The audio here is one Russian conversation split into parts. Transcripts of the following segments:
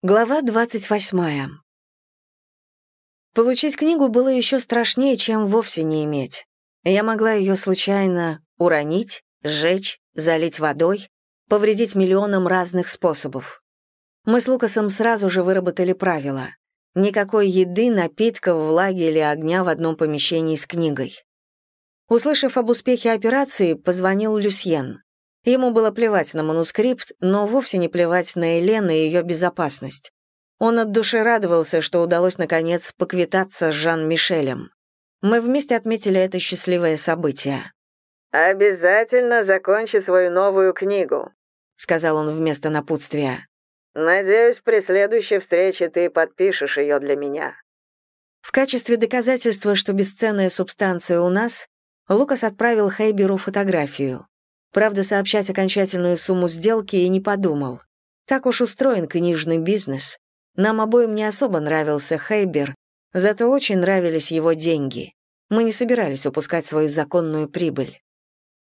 Глава 28. Получить книгу было еще страшнее, чем вовсе не иметь. Я могла ее случайно уронить, сжечь, залить водой, повредить миллионом разных способов. Мы с Лукасом сразу же выработали правила. Никакой еды, напитков, влаги или огня в одном помещении с книгой. Услышав об успехе операции, позвонил Люсьен. Ему было плевать на манускрипт, но вовсе не плевать на Елену и ее безопасность. Он от души радовался, что удалось, наконец, поквитаться с Жан-Мишелем. Мы вместе отметили это счастливое событие. «Обязательно закончи свою новую книгу», — сказал он вместо напутствия. «Надеюсь, при следующей встрече ты подпишешь ее для меня». В качестве доказательства, что бесценная субстанция у нас, Лукас отправил Хейберу фотографию. Правда, сообщать окончательную сумму сделки и не подумал. Так уж устроен книжный бизнес. Нам обоим не особо нравился Хейбер, зато очень нравились его деньги. Мы не собирались упускать свою законную прибыль.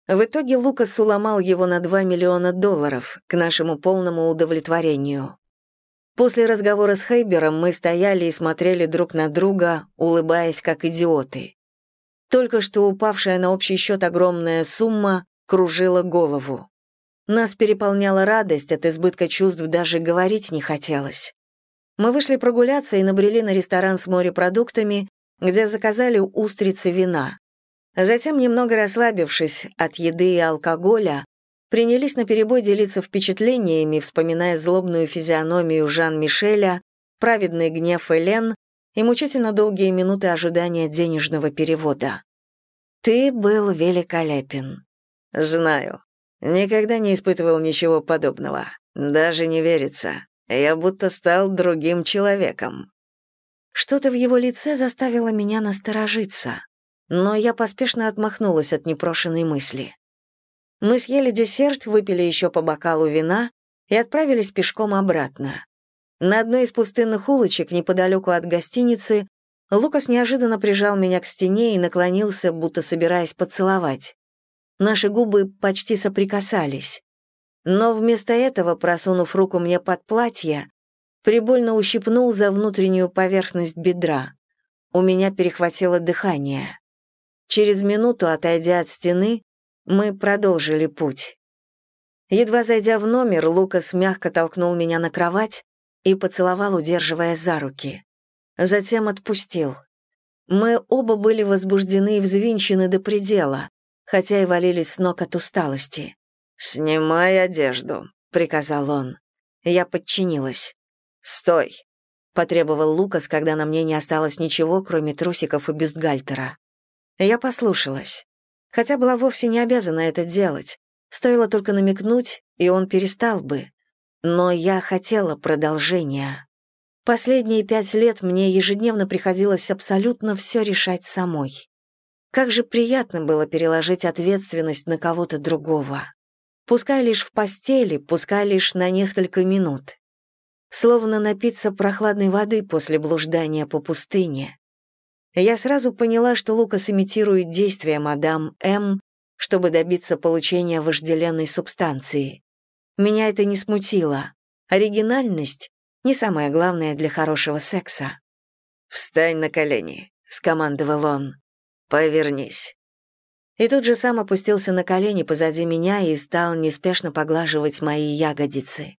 В итоге Лукас уломал его на 2 миллиона долларов, к нашему полному удовлетворению. После разговора с Хейбером мы стояли и смотрели друг на друга, улыбаясь как идиоты. Только что упавшая на общий счет огромная сумма кружила голову. Нас переполняла радость, от избытка чувств даже говорить не хотелось. Мы вышли прогуляться и набрели на ресторан с морепродуктами, где заказали устрицы вина. Затем, немного расслабившись от еды и алкоголя, принялись наперебой делиться впечатлениями, вспоминая злобную физиономию Жан-Мишеля, праведный гнев Элен и мучительно долгие минуты ожидания денежного перевода. «Ты был великолепен», «Знаю. Никогда не испытывал ничего подобного. Даже не верится. Я будто стал другим человеком». Что-то в его лице заставило меня насторожиться, но я поспешно отмахнулась от непрошенной мысли. Мы съели десерт, выпили еще по бокалу вина и отправились пешком обратно. На одной из пустынных улочек неподалеку от гостиницы Лукас неожиданно прижал меня к стене и наклонился, будто собираясь поцеловать. Наши губы почти соприкасались. Но вместо этого, просунув руку мне под платье, прибольно ущипнул за внутреннюю поверхность бедра. У меня перехватило дыхание. Через минуту, отойдя от стены, мы продолжили путь. Едва зайдя в номер, Лукас мягко толкнул меня на кровать и поцеловал, удерживая за руки. Затем отпустил. Мы оба были возбуждены и взвинчены до предела, хотя и валились с ног от усталости. «Снимай одежду», — приказал он. Я подчинилась. «Стой», — потребовал Лукас, когда на мне не осталось ничего, кроме трусиков и бюстгальтера. Я послушалась. Хотя была вовсе не обязана это делать. Стоило только намекнуть, и он перестал бы. Но я хотела продолжения. Последние пять лет мне ежедневно приходилось абсолютно все решать самой. Как же приятно было переложить ответственность на кого-то другого. Пускай лишь в постели, пускай лишь на несколько минут. Словно напиться прохладной воды после блуждания по пустыне. Я сразу поняла, что Лукас имитирует действия мадам М, чтобы добиться получения вожделенной субстанции. Меня это не смутило. Оригинальность — не самое главное для хорошего секса. «Встань на колени», — скомандовал он. «Повернись». И тут же сам опустился на колени позади меня и стал неспешно поглаживать мои ягодицы.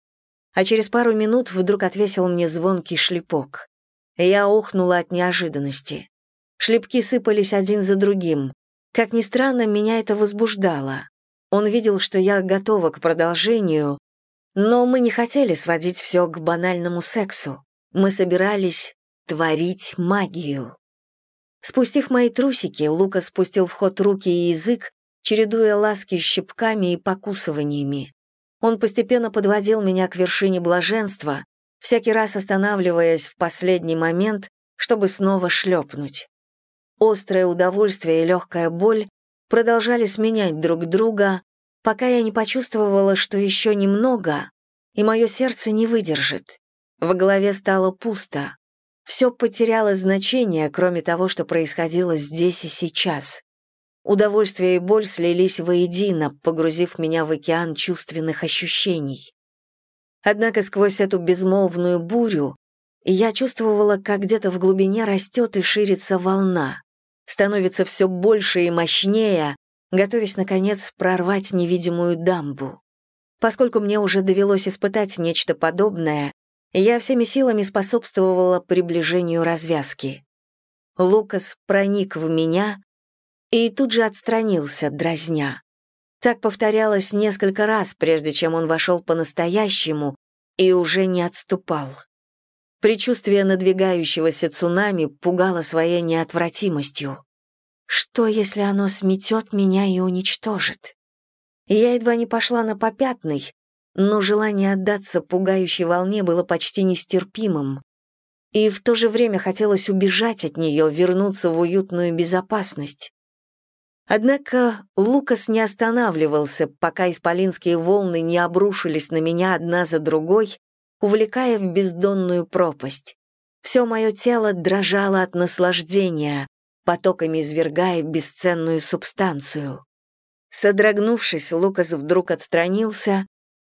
А через пару минут вдруг отвесил мне звонкий шлепок. Я охнула от неожиданности. Шлепки сыпались один за другим. Как ни странно, меня это возбуждало. Он видел, что я готова к продолжению, но мы не хотели сводить все к банальному сексу. Мы собирались творить магию. Спустив мои трусики, Лука спустил в ход руки и язык, чередуя ласки щипками и покусываниями. Он постепенно подводил меня к вершине блаженства, всякий раз останавливаясь в последний момент, чтобы снова шлепнуть. Острое удовольствие и легкая боль продолжали сменять друг друга, пока я не почувствовала, что еще немного, и мое сердце не выдержит. В голове стало пусто. Все потеряло значение, кроме того, что происходило здесь и сейчас. Удовольствие и боль слились воедино, погрузив меня в океан чувственных ощущений. Однако сквозь эту безмолвную бурю я чувствовала, как где-то в глубине растет и ширится волна, становится все больше и мощнее, готовясь, наконец, прорвать невидимую дамбу. Поскольку мне уже довелось испытать нечто подобное, я всеми силами способствовала приближению развязки. Лукас проник в меня и тут же отстранился, дразня. Так повторялось несколько раз, прежде чем он вошел по-настоящему и уже не отступал. Предчувствие надвигающегося цунами пугало своей неотвратимостью. Что, если оно сметет меня и уничтожит? Я едва не пошла на попятный, но желание отдаться пугающей волне было почти нестерпимым. И в то же время хотелось убежать от нее, вернуться в уютную безопасность. Однако Лукас не останавливался, пока исполинские волны не обрушились на меня одна за другой, увлекая в бездонную пропасть. Все мое тело дрожало от наслаждения, потоками извергая бесценную субстанцию. Содрогнувшись, Лукас вдруг отстранился,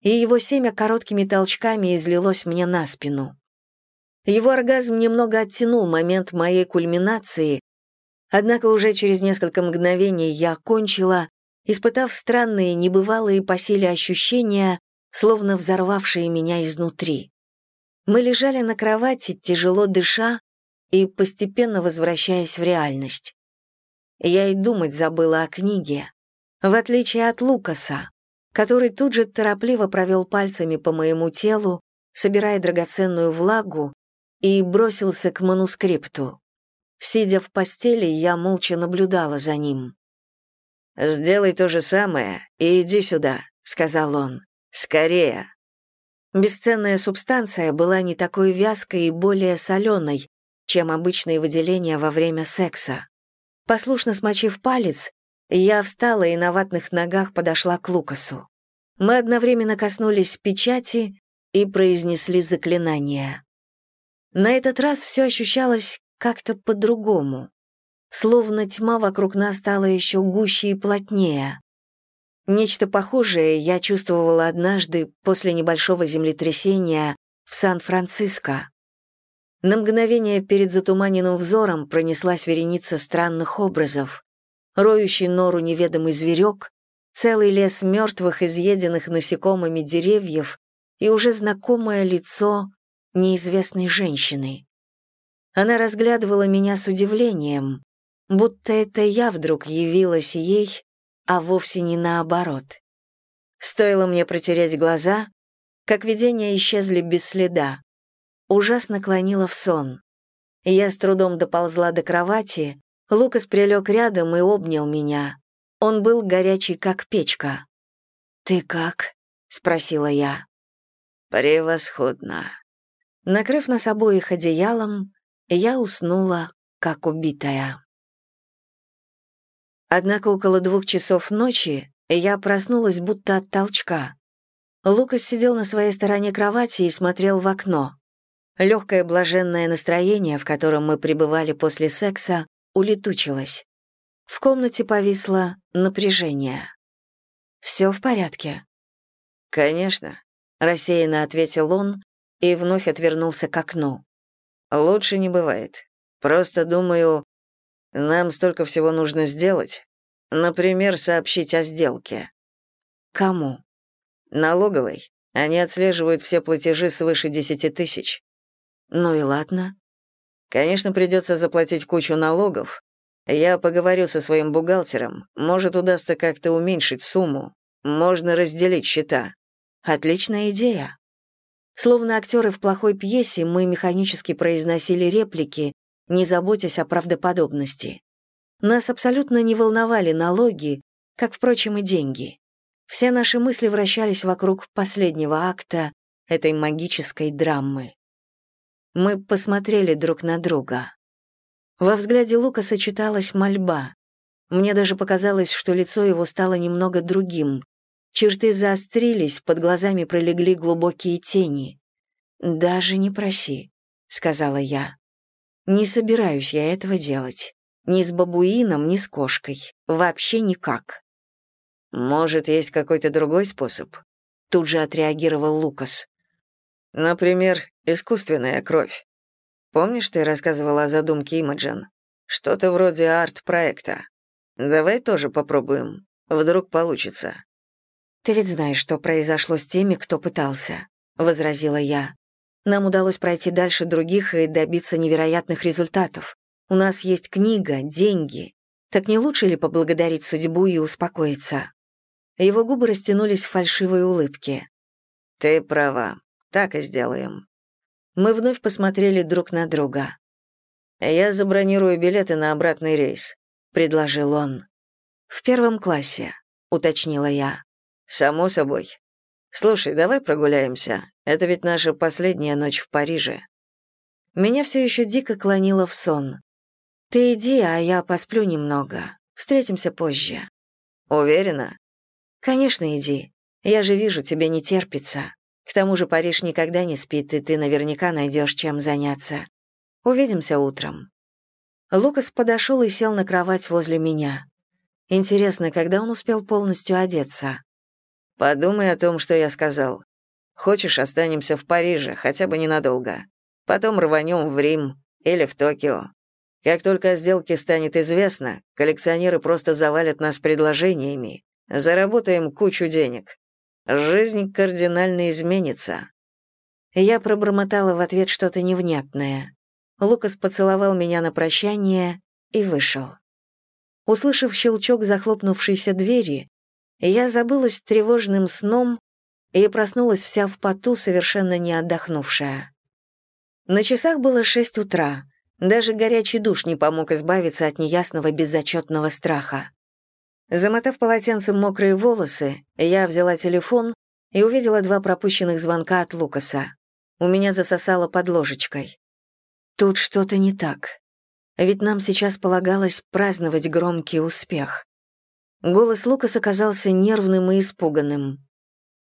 и его семя короткими толчками излилось мне на спину. Его оргазм немного оттянул момент моей кульминации, однако уже через несколько мгновений я кончила, испытав странные, небывалые по силе ощущения, словно взорвавшие меня изнутри. Мы лежали на кровати, тяжело дыша и постепенно возвращаясь в реальность. Я и думать забыла о книге, в отличие от Лукаса, который тут же торопливо провел пальцами по моему телу, собирая драгоценную влагу, и бросился к манускрипту. Сидя в постели, я молча наблюдала за ним. «Сделай то же самое и иди сюда», — сказал он. «Скорее». Бесценная субстанция была не такой вязкой и более соленой, чем обычные выделения во время секса. Послушно смочив палец, я встала и на ватных ногах подошла к Лукасу. Мы одновременно коснулись печати и произнесли заклинание. На этот раз все ощущалось как-то по-другому. Словно тьма вокруг нас стала еще гуще и плотнее. Нечто похожее я чувствовала однажды после небольшого землетрясения в Сан-Франциско. На мгновение перед затуманенным взором пронеслась вереница странных образов роющий нору неведомый зверек, целый лес мертвых, изъеденных насекомыми деревьев и уже знакомое лицо неизвестной женщины. Она разглядывала меня с удивлением, будто это я вдруг явилась ей, а вовсе не наоборот. Стоило мне протереть глаза, как видения исчезли без следа. Ужасно клонила в сон. Я с трудом доползла до кровати, Лукас прилег рядом и обнял меня. Он был горячий, как печка. «Ты как?» — спросила я. «Превосходно». Накрыв нас обоих одеялом, я уснула, как убитая. Однако около двух часов ночи я проснулась будто от толчка. Лукас сидел на своей стороне кровати и смотрел в окно. Легкое блаженное настроение, в котором мы пребывали после секса, улетучилась. В комнате повисло напряжение. «Все в порядке?» «Конечно», — рассеянно ответил он и вновь отвернулся к окну. «Лучше не бывает. Просто думаю, нам столько всего нужно сделать. Например, сообщить о сделке». «Кому?» «Налоговой. Они отслеживают все платежи свыше десяти тысяч». «Ну и ладно. Конечно, придется заплатить кучу налогов. Я поговорю со своим бухгалтером. Может, удастся как-то уменьшить сумму. Можно разделить счета. Отличная идея. Словно актеры в плохой пьесе, мы механически произносили реплики, не заботясь о правдоподобности. Нас абсолютно не волновали налоги, как, впрочем, и деньги. Все наши мысли вращались вокруг последнего акта этой магической драмы. Мы посмотрели друг на друга. Во взгляде Лука сочеталась мольба. Мне даже показалось, что лицо его стало немного другим. Черты заострились, под глазами пролегли глубокие тени. «Даже не проси», — сказала я. «Не собираюсь я этого делать. Ни с бабуином, ни с кошкой. Вообще никак». «Может, есть какой-то другой способ?» Тут же отреагировал Лукас. Например, искусственная кровь. Помнишь, ты рассказывала о задумке Имаджин? Что-то вроде арт-проекта. Давай тоже попробуем. Вдруг получится. Ты ведь знаешь, что произошло с теми, кто пытался, возразила я. Нам удалось пройти дальше других и добиться невероятных результатов. У нас есть книга, деньги. Так не лучше ли поблагодарить судьбу и успокоиться? Его губы растянулись в фальшивой улыбке. Ты права. Так и сделаем. Мы вновь посмотрели друг на друга. Я забронирую билеты на обратный рейс, предложил он. В первом классе, уточнила я. Само собой. Слушай, давай прогуляемся. Это ведь наша последняя ночь в Париже. Меня все еще дико клонило в сон. Ты иди, а я посплю немного. Встретимся позже. Уверена? Конечно, иди. Я же вижу, тебе не терпится. К тому же Париж никогда не спит, и ты наверняка найдешь чем заняться. Увидимся утром. Лукас подошел и сел на кровать возле меня. Интересно, когда он успел полностью одеться? Подумай о том, что я сказал. Хочешь, останемся в Париже, хотя бы ненадолго. Потом рванем в Рим или в Токио. Как только о сделке станет известно, коллекционеры просто завалят нас предложениями. Заработаем кучу денег. Жизнь кардинально изменится. Я пробормотала в ответ что-то невнятное. Лукас поцеловал меня на прощание и вышел. Услышав щелчок захлопнувшейся двери, я забылась тревожным сном и проснулась вся в поту, совершенно не отдохнувшая. На часах было шесть утра. Даже горячий душ не помог избавиться от неясного беззачетного страха. Замотав полотенцем мокрые волосы, я взяла телефон и увидела два пропущенных звонка от Лукаса. У меня засосало под ложечкой. Тут что-то не так. Ведь нам сейчас полагалось праздновать громкий успех. Голос Лукаса казался нервным и испуганным.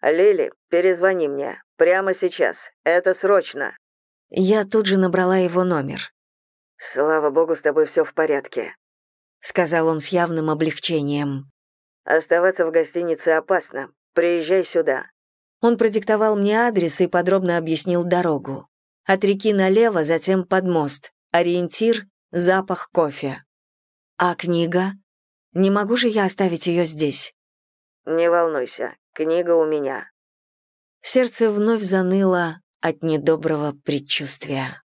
«Лили, перезвони мне. Прямо сейчас. Это срочно». Я тут же набрала его номер. «Слава богу, с тобой все в порядке», — сказал он с явным облегчением. «Оставаться в гостинице опасно. Приезжай сюда». Он продиктовал мне адрес и подробно объяснил дорогу. От реки налево, затем под мост. Ориентир — запах кофе. А книга? Не могу же я оставить ее здесь?» «Не волнуйся, книга у меня». Сердце вновь заныло от недоброго предчувствия.